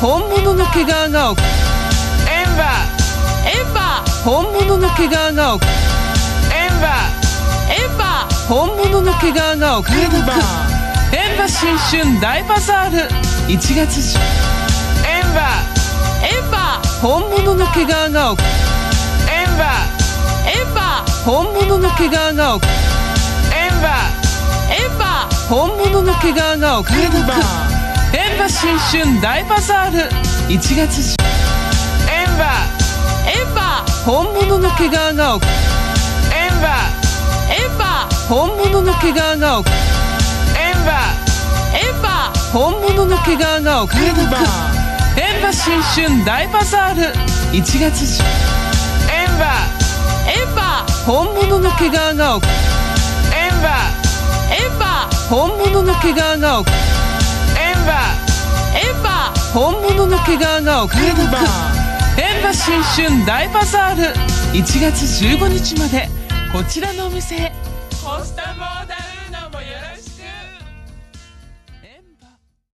本物の毛皮が奥。エンバエンバ本物の毛皮がエンバエンバ本物の毛皮がお買い得エンバ新春大バザール。1月10ーエンバエンバ本物の毛皮がエンバエンバ本物の毛皮がエンバエンバ本物の毛皮がお買い得エンバ新春大バザール。1月10ーエンバエンバ本物の毛皮がエンバエンバ本物の毛皮がエンバエンバ本物の毛皮がお買い得エンバ新春大バザール。1月10ーエンバエンバ本物の毛皮がエンバエンバ本物の毛皮が奥。ーエンバエンバ本物の毛皮がお買い得エンバ新春大バザール。1月15日まで。こちらのお店へ